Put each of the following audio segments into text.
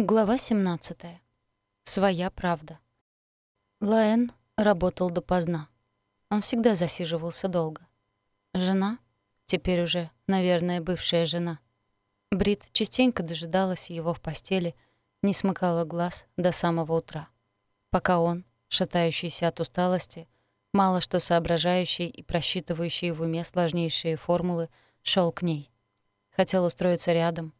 Глава 17. Своя правда. Лаэн работал допоздна. Он всегда засиживался долго. Жена, теперь уже, наверное, бывшая жена, Брит частенько дожидалась его в постели, не смыкала глаз до самого утра. Пока он, шатающийся от усталости, мало что соображающий и просчитывающий в уме сложнейшие формулы, шел к ней. Хотел устроиться рядом,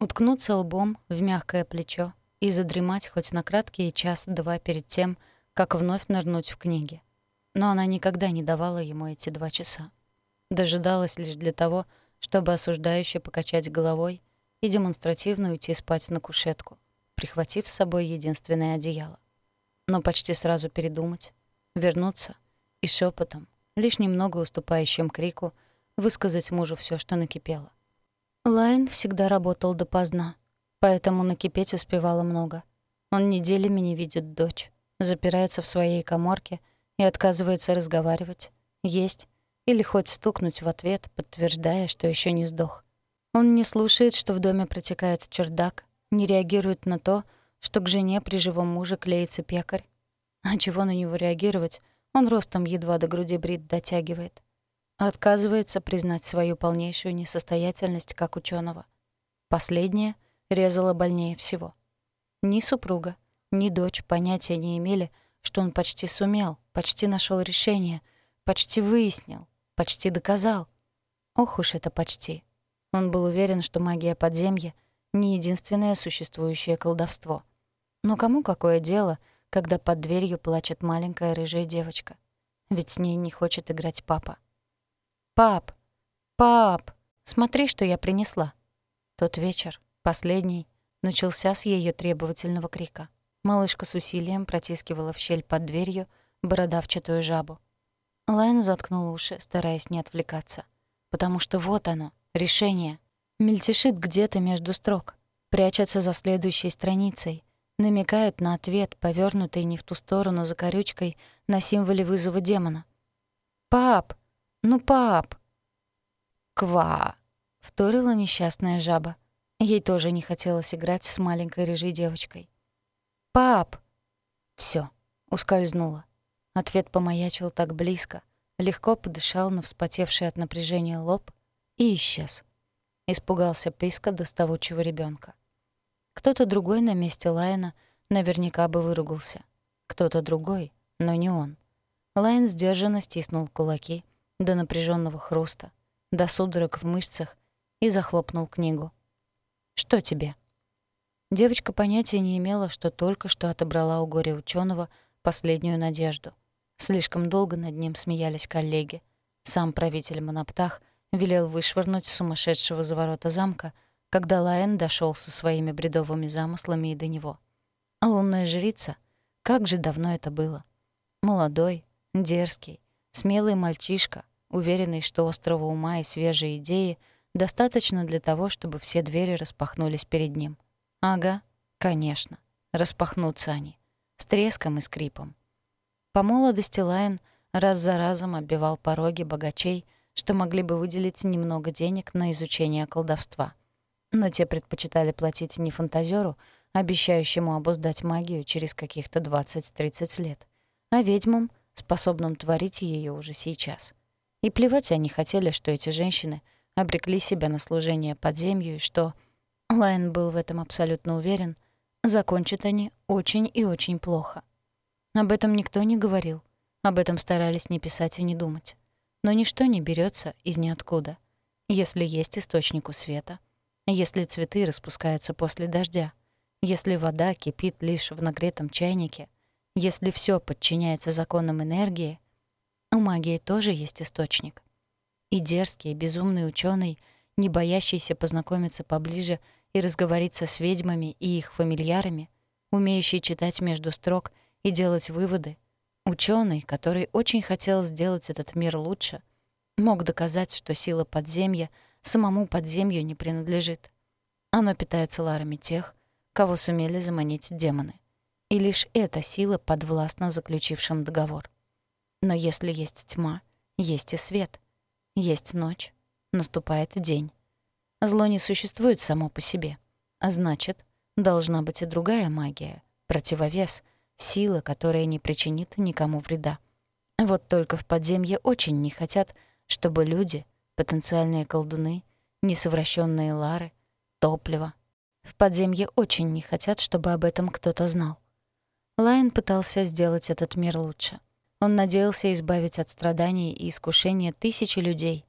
уткнуться лбом в мягкое плечо и задремать хоть на краткий час-два перед тем, как вновь нырнуть в книги. Но она никогда не давала ему эти два часа. Дожидалась лишь для того, чтобы осуждающе покачать головой и демонстративно уйти спать на кушетку, прихватив с собой единственное одеяло. Но почти сразу передумать, вернуться и шепотом, лишь немного уступающим крику, высказать мужу все, что накипело. Лайн всегда работал допоздна, поэтому накипеть успевало много. Он неделями не видит дочь, запирается в своей коморке и отказывается разговаривать, есть или хоть стукнуть в ответ, подтверждая, что еще не сдох. Он не слушает, что в доме протекает чердак, не реагирует на то, что к жене при живом муже клеится пекарь. А чего на него реагировать? Он ростом едва до груди брит дотягивает отказывается признать свою полнейшую несостоятельность как ученого. Последнее резало больнее всего. Ни супруга, ни дочь понятия не имели, что он почти сумел, почти нашел решение, почти выяснил, почти доказал. Ох уж это почти. Он был уверен, что магия подземья — не единственное существующее колдовство. Но кому какое дело, когда под дверью плачет маленькая рыжая девочка? Ведь с ней не хочет играть папа. «Пап! Пап! Смотри, что я принесла!» Тот вечер, последний, начался с ее требовательного крика. Малышка с усилием протискивала в щель под дверью бородавчатую жабу. Лайн заткнул уши, стараясь не отвлекаться. Потому что вот оно, решение. Мельтешит где-то между строк, прячется за следующей страницей, намекает на ответ, повернутый не в ту сторону за корючкой, на символе вызова демона. «Пап!» «Ну, пап!» «Ква!» — вторила несчастная жаба. Ей тоже не хотелось играть с маленькой рыжей девочкой. «Пап!» Все, ускользнула. Ответ помаячил так близко, легко подышал на вспотевший от напряжения лоб и исчез. Испугался писка доставучего ребенка. Кто-то другой на месте Лайна наверняка бы выругался. Кто-то другой, но не он. Лайн сдержанно стиснул кулаки — до напряженного хруста, до судорог в мышцах и захлопнул книгу. «Что тебе?» Девочка понятия не имела, что только что отобрала у горя ученого последнюю надежду. Слишком долго над ним смеялись коллеги. Сам правитель Моноптах велел вышвырнуть сумасшедшего за ворота замка, когда Лаэн дошел со своими бредовыми замыслами и до него. А лунная жрица? Как же давно это было. Молодой, дерзкий, Смелый мальчишка, уверенный, что острого ума и свежие идеи достаточно для того, чтобы все двери распахнулись перед ним. Ага, конечно, распахнутся они. С треском и скрипом. По молодости Лайн раз за разом оббивал пороги богачей, что могли бы выделить немного денег на изучение колдовства. Но те предпочитали платить не фантазеру, обещающему обуздать магию через каких-то 20-30 лет, а ведьмам — способным творить ее уже сейчас. И плевать они хотели, что эти женщины обрекли себя на служение подземью, и что, Лайн был в этом абсолютно уверен, закончат они очень и очень плохо. Об этом никто не говорил, об этом старались не писать и не думать. Но ничто не берется из ниоткуда, если есть источник у света, если цветы распускаются после дождя, если вода кипит лишь в нагретом чайнике, если все подчиняется законам энергии, у магии тоже есть источник. И дерзкий, безумный ученый, не боящийся познакомиться поближе и разговориться с ведьмами и их фамильярами, умеющий читать между строк и делать выводы, ученый, который очень хотел сделать этот мир лучше, мог доказать, что сила подземья самому подземью не принадлежит. Оно питается ларами тех, кого сумели заманить демоны и лишь эта сила подвластна заключившим договор. Но если есть тьма, есть и свет. Есть ночь, наступает день. Зло не существует само по себе. А значит, должна быть и другая магия, противовес, сила, которая не причинит никому вреда. Вот только в подземье очень не хотят, чтобы люди, потенциальные колдуны, несовращенные лары, топливо. В подземье очень не хотят, чтобы об этом кто-то знал. Лайн пытался сделать этот мир лучше. Он надеялся избавить от страданий и искушения тысячи людей.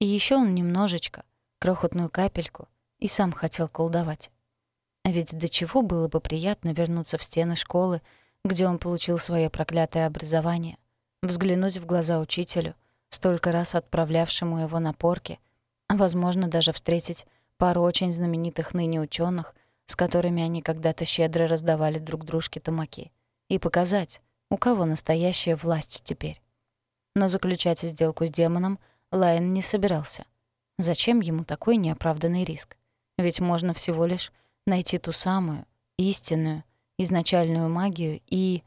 И еще он немножечко, крохотную капельку, и сам хотел колдовать. А ведь до чего было бы приятно вернуться в стены школы, где он получил свое проклятое образование, взглянуть в глаза учителю, столько раз отправлявшему его на порки, а, возможно, даже встретить пару очень знаменитых ныне ученых, с которыми они когда-то щедро раздавали друг дружке тамаки, и показать, у кого настоящая власть теперь. Но заключать сделку с демоном Лайн не собирался. Зачем ему такой неоправданный риск? Ведь можно всего лишь найти ту самую, истинную, изначальную магию и...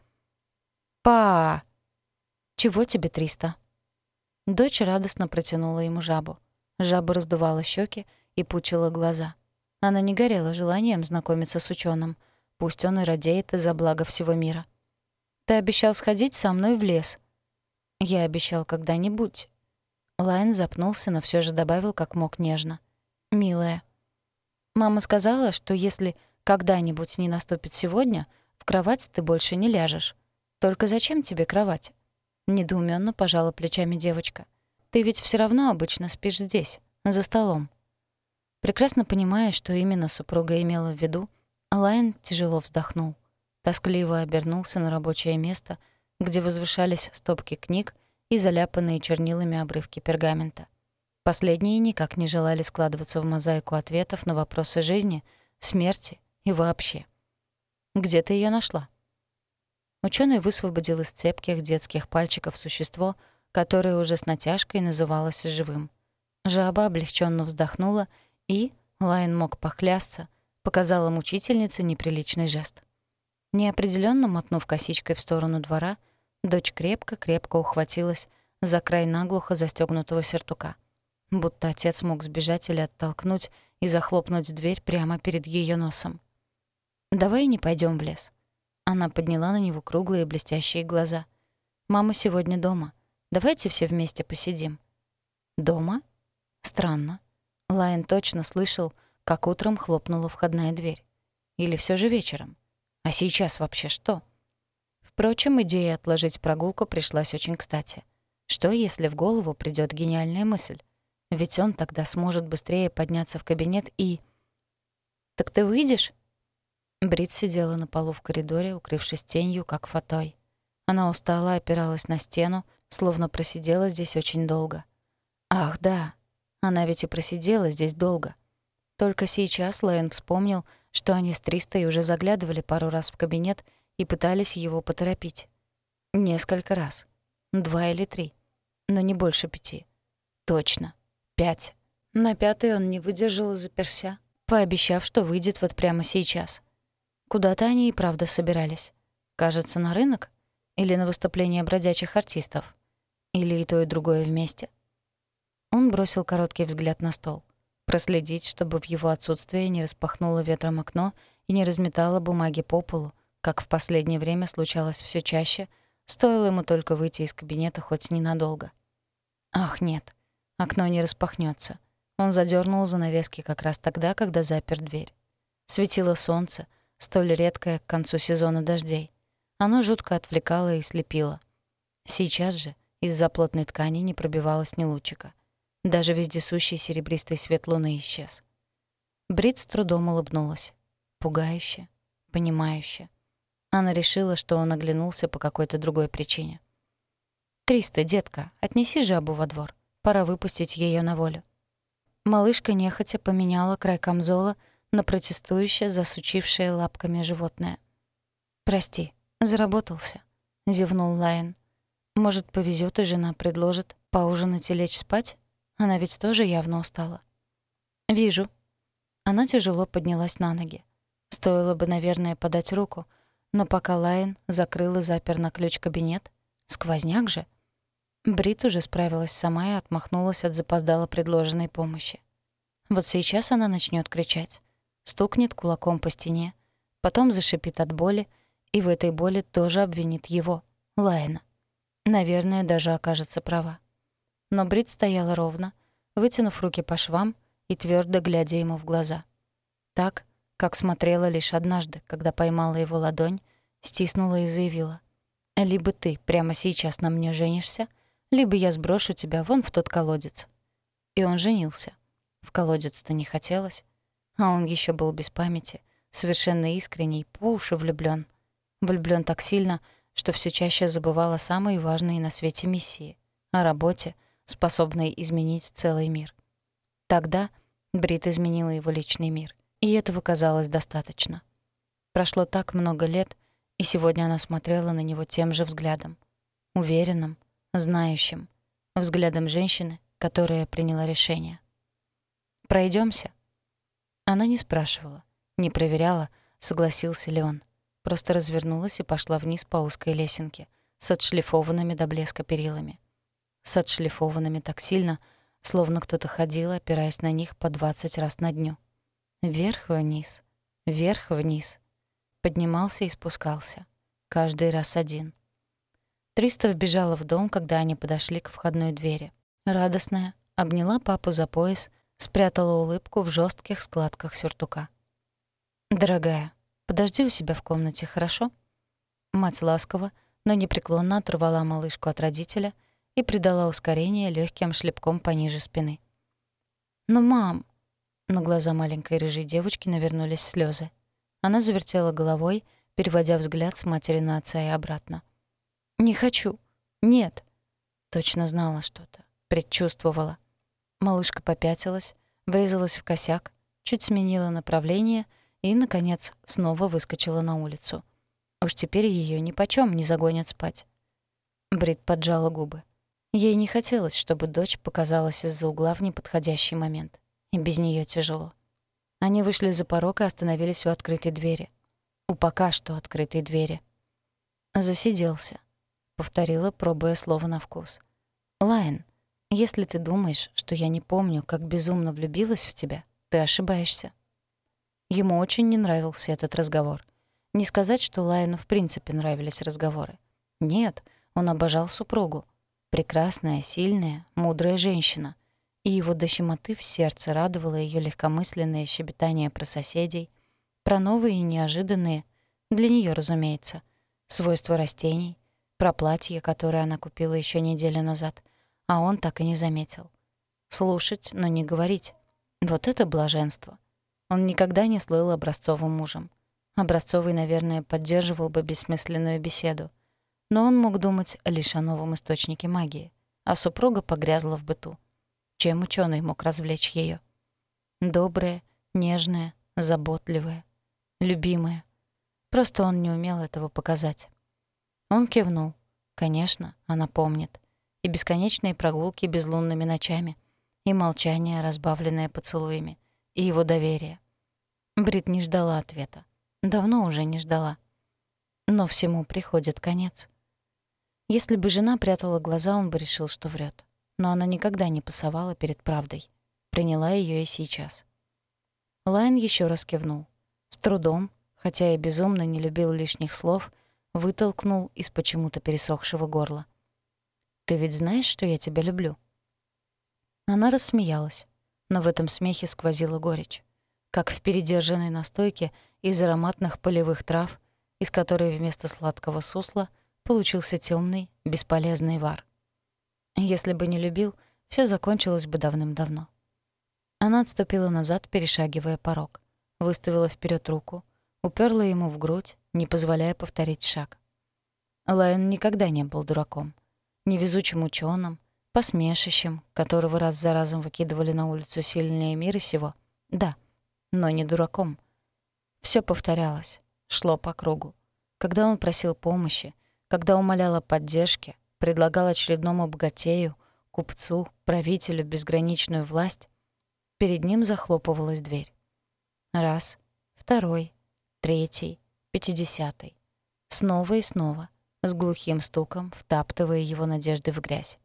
«Па! Чего тебе триста?» Дочь радостно протянула ему жабу. Жаба раздувала щеки и пучила глаза. Она не горела желанием знакомиться с ученым, пусть он и радеет из-за блага всего мира. «Ты обещал сходить со мной в лес». «Я обещал когда-нибудь». Лайн запнулся, но все же добавил как мог нежно. «Милая». Мама сказала, что если когда-нибудь не наступит сегодня, в кровать ты больше не ляжешь. Только зачем тебе кровать? Недоуменно пожала плечами девочка. Ты ведь все равно обычно спишь здесь, за столом. Прекрасно понимая, что именно супруга имела в виду, Алайн тяжело вздохнул. Тоскливо обернулся на рабочее место, где возвышались стопки книг и заляпанные чернилами обрывки пергамента. Последние никак не желали складываться в мозаику ответов на вопросы жизни, смерти и вообще. «Где ты ее нашла?» Ученый высвободил из цепких детских пальчиков существо, которое уже с натяжкой называлось живым. Жаба облегченно вздохнула и, Лайн мог поклясться, показала мучительнице неприличный жест. Неопределенно мотнув косичкой в сторону двора, дочь крепко-крепко ухватилась за край наглухо застегнутого сертука. Будто отец мог сбежать или оттолкнуть и захлопнуть дверь прямо перед ее носом. «Давай не пойдем в лес», она подняла на него круглые блестящие глаза. «Мама сегодня дома. Давайте все вместе посидим». «Дома?» Странно. Лайон точно слышал, как утром хлопнула входная дверь. Или все же вечером. А сейчас вообще что? Впрочем, идея отложить прогулку пришлась очень кстати. Что, если в голову придет гениальная мысль? Ведь он тогда сможет быстрее подняться в кабинет и... «Так ты выйдешь?» Брит сидела на полу в коридоре, укрывшись тенью, как фатой. Она устала, опиралась на стену, словно просидела здесь очень долго. Ах, да, она ведь и просидела здесь долго. Только сейчас Лэн вспомнил, что они с Тристой уже заглядывали пару раз в кабинет и пытались его поторопить. Несколько раз. Два или три. Но не больше пяти. Точно. Пять. На пятый он не выдержал и заперся, пообещав, что выйдет вот прямо сейчас — Куда-то они и правда собирались. Кажется, на рынок? Или на выступление бродячих артистов? Или и то, и другое вместе? Он бросил короткий взгляд на стол. Проследить, чтобы в его отсутствие не распахнуло ветром окно и не разметало бумаги по полу, как в последнее время случалось все чаще, стоило ему только выйти из кабинета хоть ненадолго. Ах, нет, окно не распахнется. Он задернул занавески как раз тогда, когда запер дверь. Светило солнце — столь редкое к концу сезона дождей. Оно жутко отвлекало и слепило. Сейчас же из-за плотной ткани не пробивалось ни лучика. Даже вездесущий серебристый свет луны исчез. Брит с трудом улыбнулась. Пугающе, понимающе. Она решила, что он оглянулся по какой-то другой причине. «Триста, детка, отнеси жабу во двор. Пора выпустить ее на волю». Малышка нехотя поменяла край камзола на протестующее, засучившее лапками животное. «Прости, заработался», — зевнул Лайон. «Может, повезет и жена предложит поужинать и лечь спать? Она ведь тоже явно устала». «Вижу». Она тяжело поднялась на ноги. Стоило бы, наверное, подать руку, но пока Лайон закрыл и запер на ключ кабинет, сквозняк же. Брит уже справилась сама и отмахнулась от запоздало предложенной помощи. Вот сейчас она начнет кричать. стукнет кулаком по стене, потом зашипит от боли, и в этой боли тоже обвинит его, Лайна. Наверное, даже окажется права. Но Брит стояла ровно, вытянув руки по швам и твердо глядя ему в глаза. Так, как смотрела лишь однажды, когда поймала его ладонь, стиснула и заявила. «Либо ты прямо сейчас на мне женишься, либо я сброшу тебя вон в тот колодец». И он женился. В колодец-то не хотелось. А он еще был без памяти, совершенно искренний, по уши влюблён. Влюблён так сильно, что все чаще забывал о самой важной на свете миссии — о работе, способной изменить целый мир. Тогда Брит изменила его личный мир, и этого казалось достаточно. Прошло так много лет, и сегодня она смотрела на него тем же взглядом. Уверенным, знающим, взглядом женщины, которая приняла решение. Пройдемся. Она не спрашивала, не проверяла, согласился ли он. Просто развернулась и пошла вниз по узкой лесенке с отшлифованными до блеска перилами. С отшлифованными так сильно, словно кто-то ходил, опираясь на них по двадцать раз на дню. Вверх-вниз, вверх-вниз. Поднимался и спускался. Каждый раз один. Триста вбежала в дом, когда они подошли к входной двери. Радостная, обняла папу за пояс спрятала улыбку в жестких складках сюртука. «Дорогая, подожди у себя в комнате, хорошо?» Мать ласково, но непреклонно оторвала малышку от родителя и придала ускорение легким шлепком пониже спины. «Но, мам...» На глаза маленькой рыжей девочки навернулись слезы. Она завертела головой, переводя взгляд с матери на отца и обратно. «Не хочу. Нет». Точно знала что-то. Предчувствовала. Малышка попятилась, врезалась в косяк, чуть сменила направление и, наконец, снова выскочила на улицу. Уж теперь её нипочём не загонят спать. Брит поджала губы. Ей не хотелось, чтобы дочь показалась из-за угла в неподходящий момент. И без неё тяжело. Они вышли за порог и остановились у открытой двери. У пока что открытой двери. «Засиделся», — повторила, пробуя слово на вкус. «Лайн, если ты думаешь, что я не помню, как безумно влюбилась в тебя, ты ошибаешься. Ему очень не нравился этот разговор. Не сказать, что Лайну в принципе нравились разговоры. Нет, он обожал супругу. Прекрасная, сильная, мудрая женщина. И его до щемоты в сердце радовало ее легкомысленное щебетание про соседей, про новые и неожиданные, для нее, разумеется, свойства растений, про платье, которое она купила еще неделю назад, а он так и не заметил. Слушать, но не говорить. Вот это блаженство. Он никогда не слыл образцовым мужем. Образцовый, наверное, поддерживал бы бессмысленную беседу. Но он мог думать лишь о новом источнике магии, а супруга погрязла в быту. Чем ученый мог развлечь ее? Добрая, нежная, заботливая, любимая. Просто он не умел этого показать. Он кивнул. Конечно, она помнит и бесконечные прогулки безлунными ночами, и молчание, разбавленное поцелуями, и его доверие. Брит не ждала ответа. Давно уже не ждала. Но всему приходит конец. Если бы жена прятала глаза, он бы решил, что врет. Но она никогда не пасовала перед правдой. Приняла ее и сейчас. Лайн еще раз кивнул. С трудом, хотя и безумно не любил лишних слов, вытолкнул из почему-то пересохшего горла. Ты ведь знаешь, что я тебя люблю?» Она рассмеялась, но в этом смехе сквозила горечь, как в передержанной настойке из ароматных полевых трав, из которой вместо сладкого сусла получился темный, бесполезный вар. Если бы не любил, все закончилось бы давным-давно. Она отступила назад, перешагивая порог, выставила вперед руку, уперла ему в грудь, не позволяя повторить шаг. Лайон никогда не был дураком невезучим ученым, посмешищем, которого раз за разом выкидывали на улицу сильнее мира сего. Да, но не дураком. Все повторялось, шло по кругу. Когда он просил помощи, когда умолял о поддержке, предлагал очередному богатею, купцу, правителю безграничную власть, перед ним захлопывалась дверь. Раз, второй, третий, пятидесятый. Снова и снова — с глухим стуком втаптывая его надежды в грязь.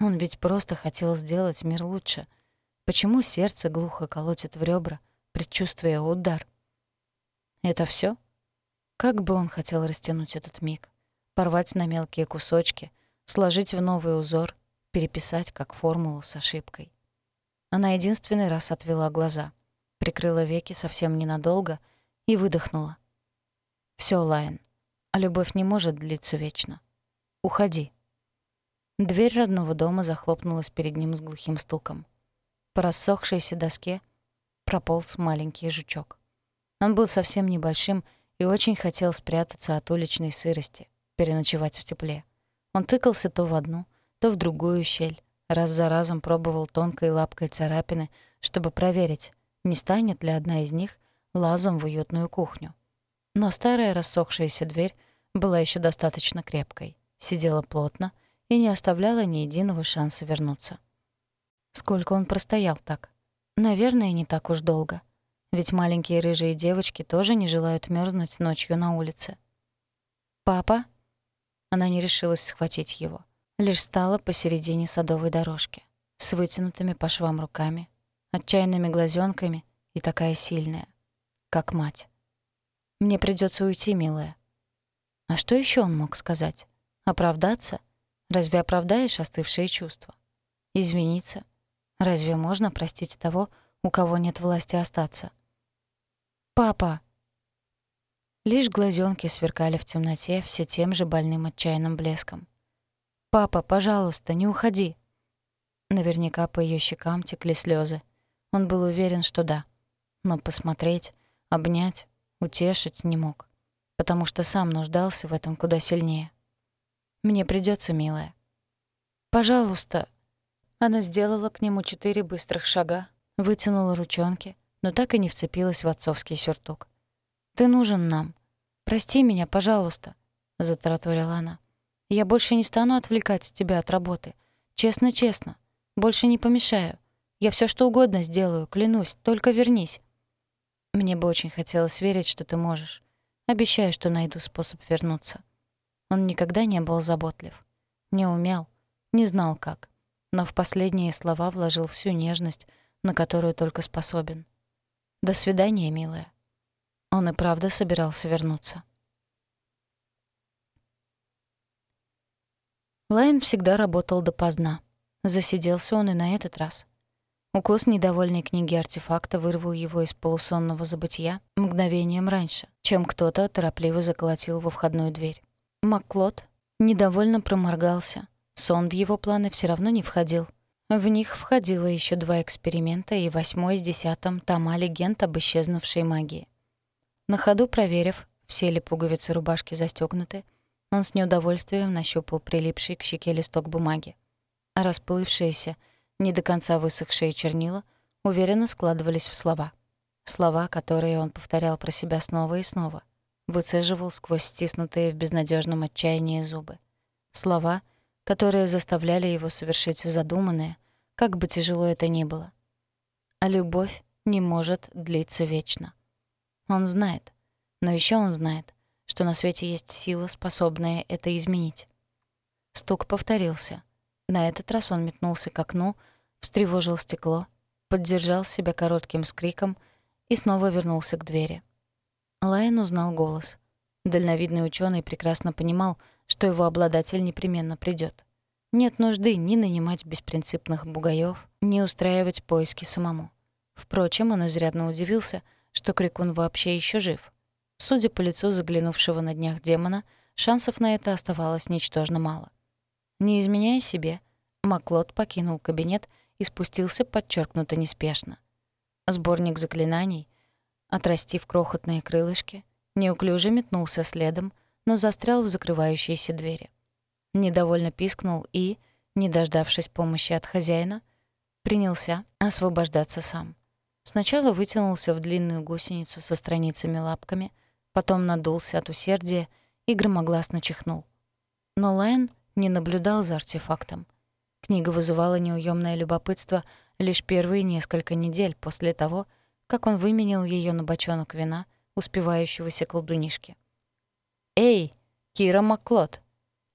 Он ведь просто хотел сделать мир лучше. Почему сердце глухо колотит в ребра, предчувствие, удар. Это все? Как бы он хотел растянуть этот миг, порвать на мелкие кусочки, сложить в новый узор, переписать как формулу с ошибкой. Она единственный раз отвела глаза, прикрыла веки совсем ненадолго и выдохнула. Все, Лайн, а любовь не может длиться вечно. Уходи». Дверь родного дома захлопнулась перед ним с глухим стуком. По рассохшейся доске прополз маленький жучок. Он был совсем небольшим и очень хотел спрятаться от уличной сырости, переночевать в тепле. Он тыкался то в одну, то в другую щель, раз за разом пробовал тонкой лапкой царапины, чтобы проверить, не станет ли одна из них лазом в уютную кухню. Но старая рассохшаяся дверь была еще достаточно крепкой, сидела плотно и не оставляла ни единого шанса вернуться. Сколько он простоял так? Наверное, не так уж долго. Ведь маленькие рыжие девочки тоже не желают мерзнуть ночью на улице. «Папа?» Она не решилась схватить его. Лишь стала посередине садовой дорожки, с вытянутыми по швам руками, отчаянными глазенками и такая сильная, как мать. «Мне придется уйти, милая». А что еще он мог сказать? Оправдаться? Разве оправдаешь остывшие чувства? Извиниться? Разве можно простить того, у кого нет власти остаться? «Папа!» Лишь глазенки сверкали в темноте все тем же больным отчаянным блеском. «Папа, пожалуйста, не уходи!» Наверняка по ее щекам текли слезы. Он был уверен, что да. Но посмотреть, обнять, утешить не мог, потому что сам нуждался в этом куда сильнее. «Мне придется, милая». «Пожалуйста!» Она сделала к нему четыре быстрых шага, вытянула ручонки, но так и не вцепилась в отцовский сюртук. «Ты нужен нам. Прости меня, пожалуйста», — затараторила она. «Я больше не стану отвлекать тебя от работы. Честно-честно. Больше не помешаю. Я все что угодно сделаю, клянусь, только вернись». Мне бы очень хотелось верить, что ты можешь. Обещаю, что найду способ вернуться. Он никогда не был заботлив. Не умел, не знал как. Но в последние слова вложил всю нежность, на которую только способен. «До свидания, милая». Он и правда собирался вернуться. Лайн всегда работал допоздна. Засиделся он и на этот раз. Укус недовольной книги артефакта вырвал его из полусонного забытия мгновением раньше, чем кто-то торопливо заколотил во входную дверь. Маклод недовольно проморгался. Сон в его планы все равно не входил. В них входило еще два эксперимента и восьмой с десятым тома легенд об исчезнувшей магии. На ходу проверив, все ли пуговицы рубашки застегнуты, он с неудовольствием нащупал прилипший к щеке листок бумаги. А расплывшиеся, не до конца высохшие чернила уверенно складывались в слова. Слова, которые он повторял про себя снова и снова — выцеживал сквозь стиснутые в безнадежном отчаянии зубы. Слова, которые заставляли его совершить задуманное, как бы тяжело это ни было. А любовь не может длиться вечно. Он знает, но еще он знает, что на свете есть сила, способная это изменить. Стук повторился. На этот раз он метнулся к окну, встревожил стекло, поддержал себя коротким скриком и снова вернулся к двери. Лайон узнал голос. Дальновидный ученый прекрасно понимал, что его обладатель непременно придет. Нет нужды ни нанимать беспринципных бугаев, ни устраивать поиски самому. Впрочем, он изрядно удивился, что Крикун вообще еще жив. Судя по лицу заглянувшего на днях демона, шансов на это оставалось ничтожно мало. Не изменяя себе, Маклод покинул кабинет и спустился подчеркнуто неспешно. Сборник заклинаний — отрастив крохотные крылышки, неуклюже метнулся следом, но застрял в закрывающейся двери. Недовольно пискнул и, не дождавшись помощи от хозяина, принялся освобождаться сам. Сначала вытянулся в длинную гусеницу со страницами-лапками, потом надулся от усердия и громогласно чихнул. Но Лайн не наблюдал за артефактом. Книга вызывала неуемное любопытство лишь первые несколько недель после того, как он выменял ее на бочонок вина успевающегося колдунишки. «Эй, Кира Макклод!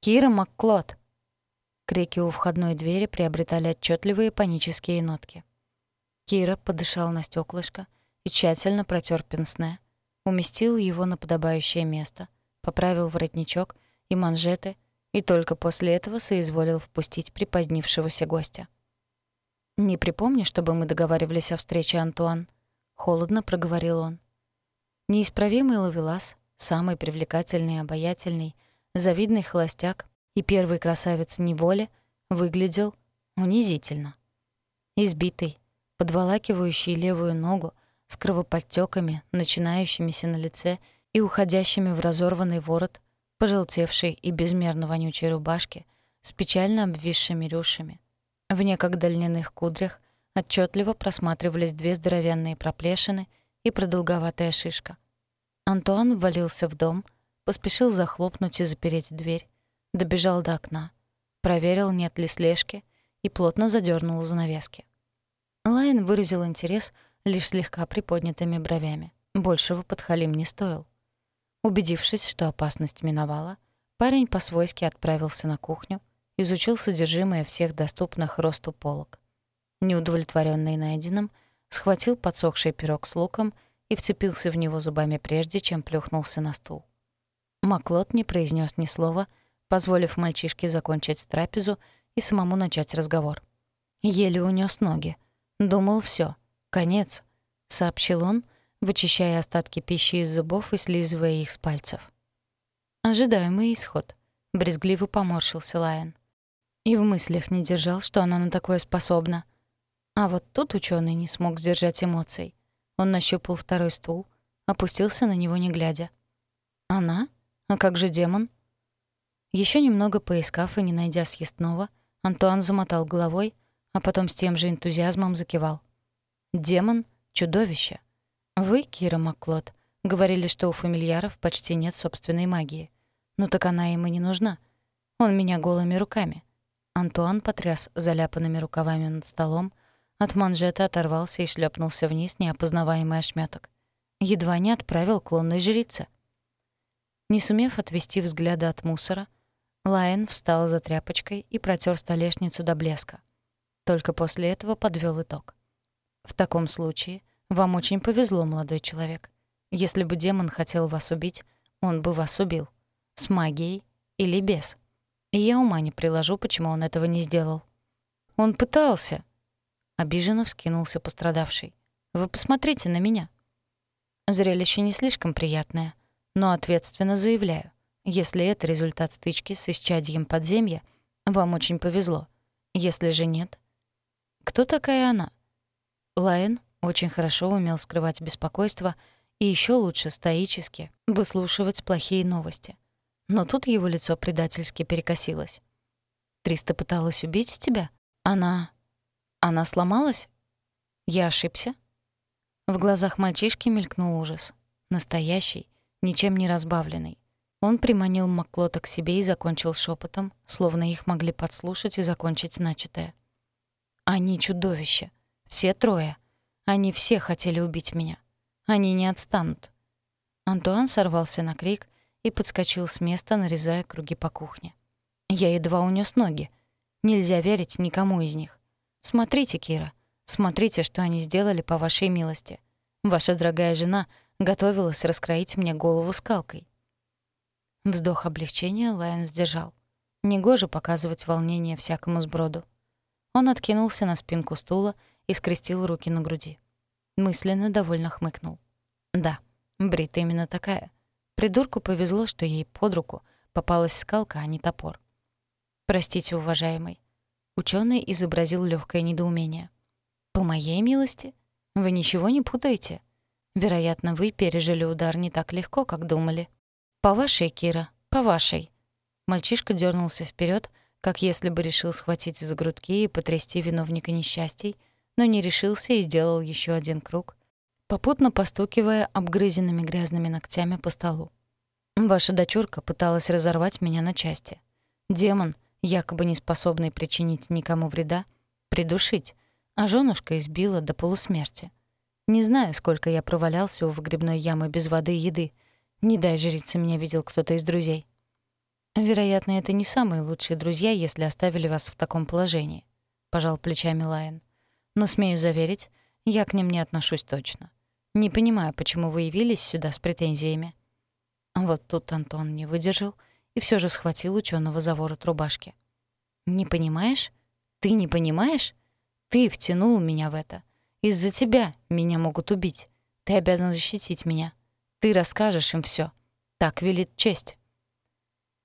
Кира Макклод!» Крики у входной двери приобретали отчетливые панические нотки. Кира подышал на стеклышко, и тщательно протер пенсне, уместил его на подобающее место, поправил воротничок и манжеты и только после этого соизволил впустить припозднившегося гостя. «Не припомни, чтобы мы договаривались о встрече, Антуан», — холодно проговорил он. Неисправимый ловелас, самый привлекательный и обаятельный, завидный холостяк и первый красавец неволи, выглядел унизительно. Избитый, подволакивающий левую ногу, с кровоподтёками, начинающимися на лице и уходящими в разорванный ворот, пожелтевшей и безмерно вонючей рубашке, с печально обвисшими рюшами. В некогда льняных кудрях отчетливо просматривались две здоровенные проплешины и продолговатая шишка. Антуан ввалился в дом, поспешил захлопнуть и запереть дверь, добежал до окна, проверил, нет ли слежки, и плотно задернул занавески. Лайн выразил интерес — лишь слегка приподнятыми бровями. Большего подхалим не стоил. Убедившись, что опасность миновала, парень по-свойски отправился на кухню, изучил содержимое всех доступных росту полок. Неудовлетворённый найденным, схватил подсохший пирог с луком и вцепился в него зубами прежде, чем плюхнулся на стул. Маклот не произнес ни слова, позволив мальчишке закончить трапезу и самому начать разговор. Еле унес ноги. Думал, все, «Конец», — сообщил он, вычищая остатки пищи из зубов и слизывая их с пальцев. Ожидаемый исход. Брезгливо поморщился Лайон. И в мыслях не держал, что она на такое способна. А вот тут ученый не смог сдержать эмоций. Он нащупал второй стул, опустился на него не глядя. «Она? А как же демон?» Еще немного поискав и не найдя съестного, Антуан замотал головой, а потом с тем же энтузиазмом закивал. Демон — чудовище. Вы, Кира Маклод, говорили, что у фамильяров почти нет собственной магии. Ну так она им и не нужна. Он меня голыми руками. Антуан потряс заляпанными рукавами над столом, от манжета оторвался и шлепнулся вниз неопознаваемый ошметок. Едва не отправил клонной жрице. Не сумев отвести взгляда от мусора, Лайен встал за тряпочкой и протер столешницу до блеска. Только после этого подвел итог. В таком случае вам очень повезло, молодой человек. Если бы демон хотел вас убить, он бы вас убил. С магией или без. И я ума не приложу, почему он этого не сделал. Он пытался. Обиженно вскинулся пострадавший. Вы посмотрите на меня. Зрелище не слишком приятное, но ответственно заявляю. Если это результат стычки с исчадьем подземья, вам очень повезло. Если же нет... Кто такая она? Лайн очень хорошо умел скрывать беспокойство и еще лучше стоически выслушивать плохие новости. Но тут его лицо предательски перекосилось. «Триста пыталась убить тебя? Она... она сломалась? Я ошибся?» В глазах мальчишки мелькнул ужас. Настоящий, ничем не разбавленный. Он приманил Маклота к себе и закончил шепотом, словно их могли подслушать и закончить начатое. «Они чудовища. Все трое. Они все хотели убить меня. Они не отстанут. Антуан сорвался на крик и подскочил с места, нарезая круги по кухне. Я едва унес ноги. Нельзя верить никому из них. Смотрите, Кира, смотрите, что они сделали по вашей милости. Ваша дорогая жена готовилась раскроить мне голову скалкой. Вздох облегчения Лайон сдержал. Негоже показывать волнение всякому сброду. Он откинулся на спинку стула и скрестил руки на груди. Мысленно довольно хмыкнул. Да, Брита именно такая. Придурку повезло, что ей под руку попалась скалка, а не топор. Простите, уважаемый. Ученый изобразил легкое недоумение. По моей милости, вы ничего не путаете. Вероятно, вы пережили удар не так легко, как думали. По вашей, Кира, по вашей. Мальчишка дернулся вперед, как если бы решил схватить за грудки и потрясти виновника несчастий, но не решился и сделал еще один круг, попутно постукивая обгрызенными грязными ногтями по столу. Ваша дочурка пыталась разорвать меня на части. Демон, якобы не способный причинить никому вреда, придушить, а жёнушка избила до полусмерти. Не знаю, сколько я провалялся у выгребной ямы без воды и еды. Не дай жрице меня видел кто-то из друзей. Вероятно, это не самые лучшие друзья, если оставили вас в таком положении, пожал плечами Лайон. Но смею заверить, я к ним не отношусь точно. Не понимаю, почему вы явились сюда с претензиями». Вот тут Антон не выдержал и все же схватил ученого за ворот рубашки. «Не понимаешь? Ты не понимаешь? Ты втянул меня в это. Из-за тебя меня могут убить. Ты обязан защитить меня. Ты расскажешь им все. Так велит честь».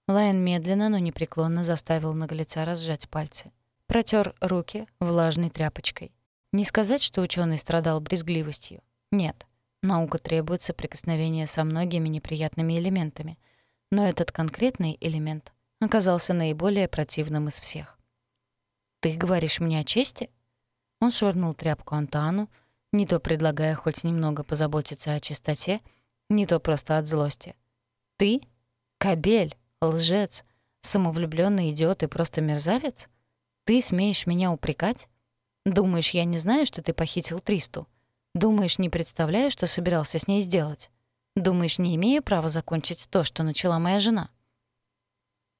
Лайн медленно, но непреклонно заставил наглеца разжать пальцы. Протер руки влажной тряпочкой. Не сказать, что ученый страдал брезгливостью. Нет. Наука требует соприкосновения со многими неприятными элементами. Но этот конкретный элемент оказался наиболее противным из всех. «Ты говоришь мне о чести?» Он швырнул тряпку Антуану, не то предлагая хоть немного позаботиться о чистоте, не то просто от злости. «Ты? Кабель, лжец, самовлюбленный идиот и просто мерзавец? Ты смеешь меня упрекать? Думаешь, я не знаю, что ты похитил Тристу? Думаешь, не представляю, что собирался с ней сделать? Думаешь, не имею права закончить то, что начала моя жена?»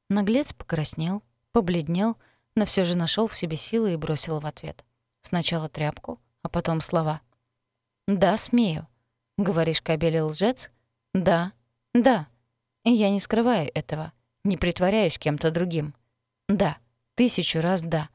Наглец покраснел, побледнел, но все же нашел в себе силы и бросил в ответ. Сначала тряпку, а потом слова. «Да, смею. Говоришь, кобель лжец? Да, да. И я не скрываю этого, не притворяюсь кем-то другим. Да, тысячу раз да.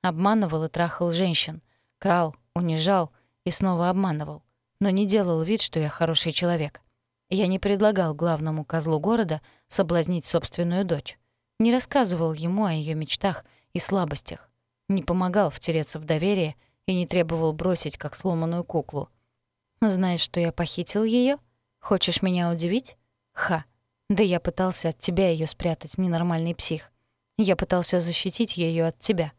Обманывал и трахал женщин, крал, унижал и снова обманывал, но не делал вид, что я хороший человек. Я не предлагал главному козлу города соблазнить собственную дочь, не рассказывал ему о ее мечтах и слабостях, не помогал втереться в доверие и не требовал бросить, как сломанную куклу. Знаешь, что я похитил ее? Хочешь меня удивить? Ха! Да я пытался от тебя ее спрятать, ненормальный псих. Я пытался защитить ее от тебя.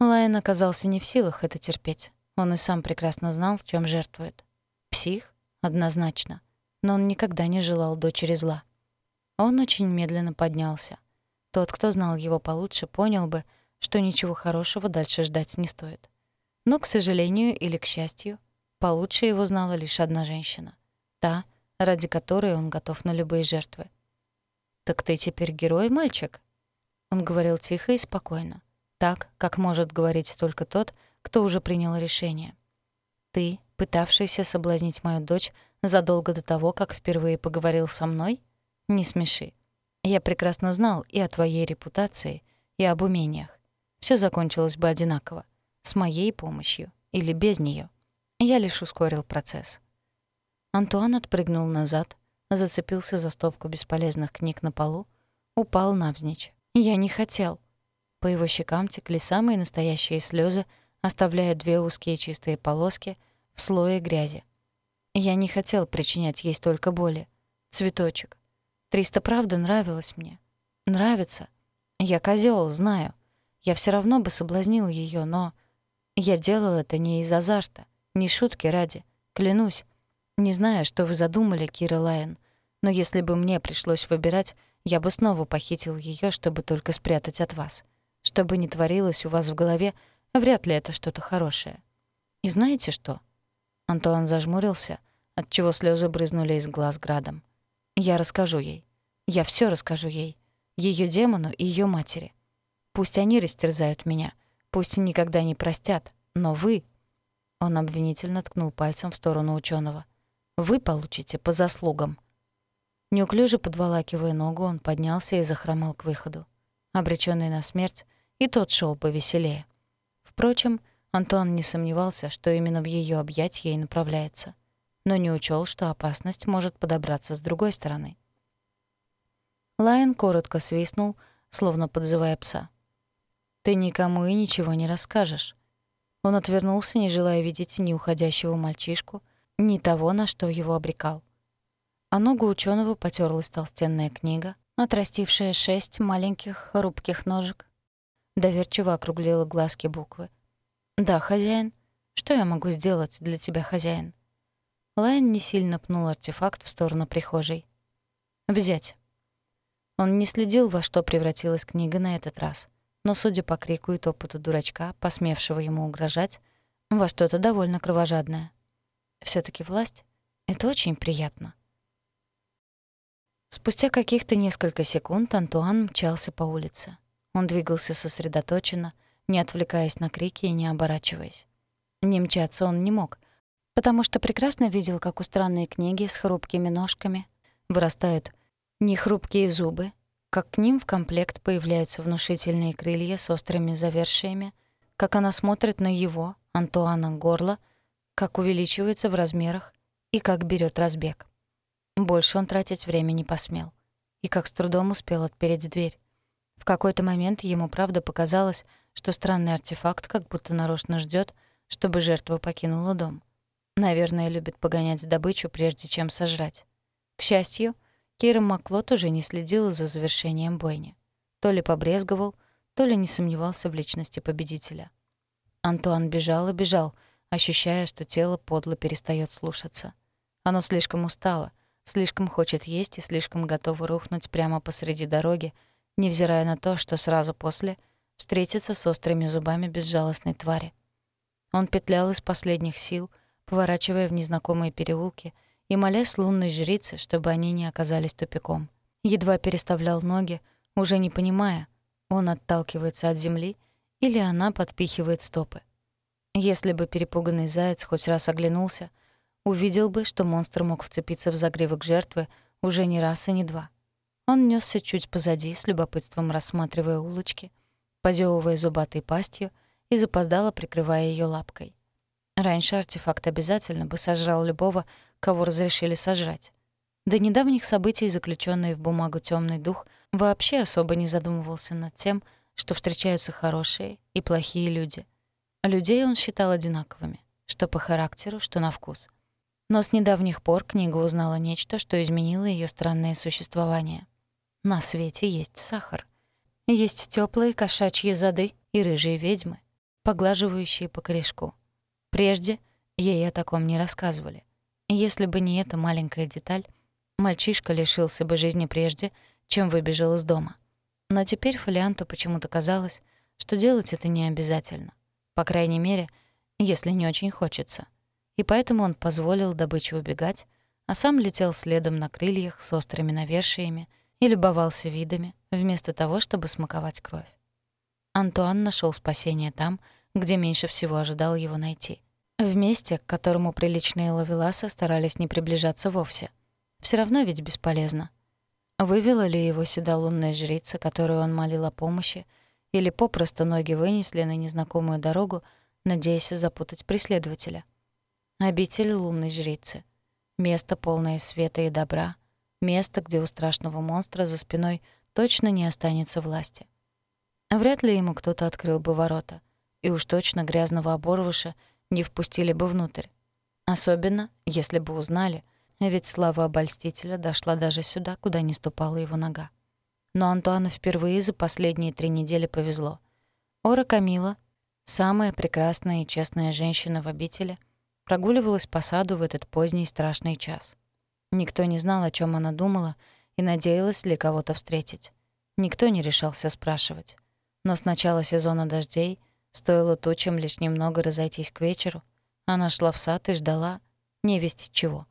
Лайон оказался не в силах это терпеть. Он и сам прекрасно знал, чем жертвует. Псих? Однозначно. Но он никогда не желал дочери зла. Он очень медленно поднялся. Тот, кто знал его получше, понял бы, что ничего хорошего дальше ждать не стоит. Но, к сожалению или к счастью, получше его знала лишь одна женщина. Та, ради которой он готов на любые жертвы. «Так ты теперь герой, мальчик?» Он говорил тихо и спокойно, так, как может говорить только тот, кто уже принял решение. «Ты, пытавшийся соблазнить мою дочь задолго до того, как впервые поговорил со мной? Не смеши. Я прекрасно знал и о твоей репутации, и об умениях. Все закончилось бы одинаково, с моей помощью или без нее. Я лишь ускорил процесс». Антуан отпрыгнул назад, зацепился за стопку бесполезных книг на полу, упал навзничь. «Я не хотел». По его щекам текли самые настоящие слезы, оставляя две узкие чистые полоски в слое грязи. Я не хотел причинять ей столько боли. Цветочек. Триста правда нравилась мне. Нравится. Я козел, знаю. Я все равно бы соблазнил ее, но... Я делал это не из азарта, не шутки ради. Клянусь. Не знаю, что вы задумали, Кира но если бы мне пришлось выбирать, я бы снова похитил ее, чтобы только спрятать от вас. Что бы ни творилось у вас в голове, Вряд ли это что-то хорошее. И знаете что? Антуан зажмурился, отчего слезы брызнули из глаз градом. Я расскажу ей. Я все расскажу ей. ее демону и ее матери. Пусть они растерзают меня. Пусть никогда не простят. Но вы... Он обвинительно ткнул пальцем в сторону ученого. Вы получите по заслугам. Неуклюже подволакивая ногу, он поднялся и захромал к выходу. Обречённый на смерть, и тот шел повеселее. Впрочем, Антон не сомневался, что именно в ее объятья и направляется, но не учел, что опасность может подобраться с другой стороны. Лайон коротко свистнул, словно подзывая пса. «Ты никому и ничего не расскажешь». Он отвернулся, не желая видеть ни уходящего мальчишку, ни того, на что его обрекал. А ногу ученого потерлась толстенная книга, отрастившая шесть маленьких хрупких ножек Доверчиво округлила глазки буквы. «Да, хозяин. Что я могу сделать для тебя, хозяин?» Лайн не сильно пнул артефакт в сторону прихожей. «Взять». Он не следил, во что превратилась книга на этот раз, но, судя по крику и топоту дурачка, посмевшего ему угрожать, во что-то довольно кровожадное. Все таки власть — это очень приятно. Спустя каких-то несколько секунд Антуан мчался по улице. Он двигался сосредоточенно, не отвлекаясь на крики и не оборачиваясь. Не мчаться он не мог, потому что прекрасно видел, как у странной книги с хрупкими ножками вырастают нехрупкие зубы, как к ним в комплект появляются внушительные крылья с острыми завершиями, как она смотрит на его, Антуана, горло, как увеличивается в размерах и как берет разбег. Больше он тратить время не посмел. И как с трудом успел отпереть дверь. В какой-то момент ему правда показалось, что странный артефакт как будто нарочно ждет, чтобы жертва покинула дом. Наверное, любит погонять добычу, прежде чем сожрать. К счастью, Кира Маклот уже не следила за завершением бойни. То ли побрезговал, то ли не сомневался в личности победителя. Антуан бежал и бежал, ощущая, что тело подло перестает слушаться. Оно слишком устало, слишком хочет есть и слишком готово рухнуть прямо посреди дороги, невзирая на то, что сразу после встретится с острыми зубами безжалостной твари. Он петлял из последних сил, поворачивая в незнакомые переулки и молясь лунной жрице, чтобы они не оказались тупиком. Едва переставлял ноги, уже не понимая, он отталкивается от земли или она подпихивает стопы. Если бы перепуганный заяц хоть раз оглянулся, увидел бы, что монстр мог вцепиться в загривок жертвы уже не раз и не два. Он нёсся чуть позади, с любопытством рассматривая улочки, позевывая зубатой пастью и запоздало прикрывая ее лапкой. Раньше артефакт обязательно бы сожрал любого, кого разрешили сожрать. До недавних событий заключенный в бумагу темный дух вообще особо не задумывался над тем, что встречаются хорошие и плохие люди. Людей он считал одинаковыми, что по характеру, что на вкус. Но с недавних пор книга узнала нечто, что изменило ее странное существование. На свете есть сахар. Есть теплые кошачьи зады и рыжие ведьмы, поглаживающие по корешку. Прежде ей о таком не рассказывали. Если бы не эта маленькая деталь, мальчишка лишился бы жизни прежде, чем выбежал из дома. Но теперь Фолианту почему-то казалось, что делать это не обязательно. По крайней мере, если не очень хочется. И поэтому он позволил добыче убегать, а сам летел следом на крыльях с острыми навершиями, и любовался видами, вместо того, чтобы смаковать кровь. Антуан нашел спасение там, где меньше всего ожидал его найти. В месте, к которому приличные ловеласы старались не приближаться вовсе. Все равно ведь бесполезно. Вывела ли его сюда лунная жрица, которую он молил о помощи, или попросту ноги вынесли на незнакомую дорогу, надеясь запутать преследователя? Обитель лунной жрицы. Место, полное света и добра — Место, где у страшного монстра за спиной точно не останется власти. Вряд ли ему кто-то открыл бы ворота, и уж точно грязного оборвыша не впустили бы внутрь. Особенно, если бы узнали, ведь слава обольстителя дошла даже сюда, куда не ступала его нога. Но Антуану впервые за последние три недели повезло. Ора Камила, самая прекрасная и честная женщина в обители, прогуливалась по саду в этот поздний страшный час — Никто не знал, о чем она думала и надеялась ли кого-то встретить. Никто не решался спрашивать. Но с начала сезона дождей стоило тучам лишь немного разойтись к вечеру, она шла в сад и ждала невесть чего.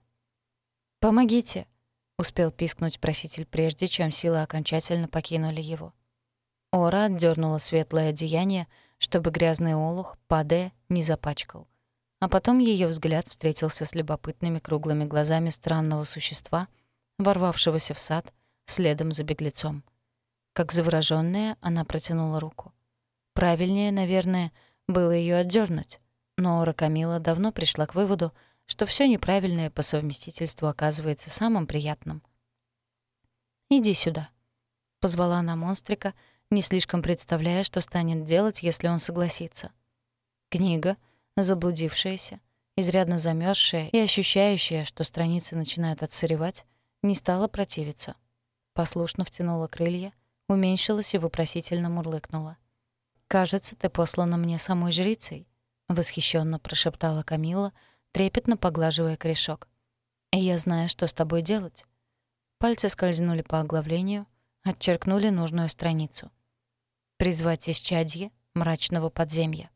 «Помогите!» — успел пискнуть проситель прежде, чем силы окончательно покинули его. Ора отдернула светлое одеяние, чтобы грязный олух, падая, не запачкал. А потом ее взгляд встретился с любопытными круглыми глазами странного существа, ворвавшегося в сад следом за беглецом. Как заворожённая, она протянула руку. Правильнее, наверное, было ее отдернуть, но Ора Камила давно пришла к выводу, что все неправильное по совместительству оказывается самым приятным. «Иди сюда», — позвала она монстрика, не слишком представляя, что станет делать, если он согласится. Книга — заблудившаяся, изрядно замерзшая и ощущающая, что страницы начинают отсыревать, не стала противиться. Послушно втянула крылья, уменьшилась и вопросительно мурлыкнула. «Кажется, ты послана мне самой жрицей», — восхищенно прошептала Камила, трепетно поглаживая корешок. «И я знаю, что с тобой делать». Пальцы скользнули по оглавлению, отчеркнули нужную страницу. «Призвать исчадье мрачного подземья».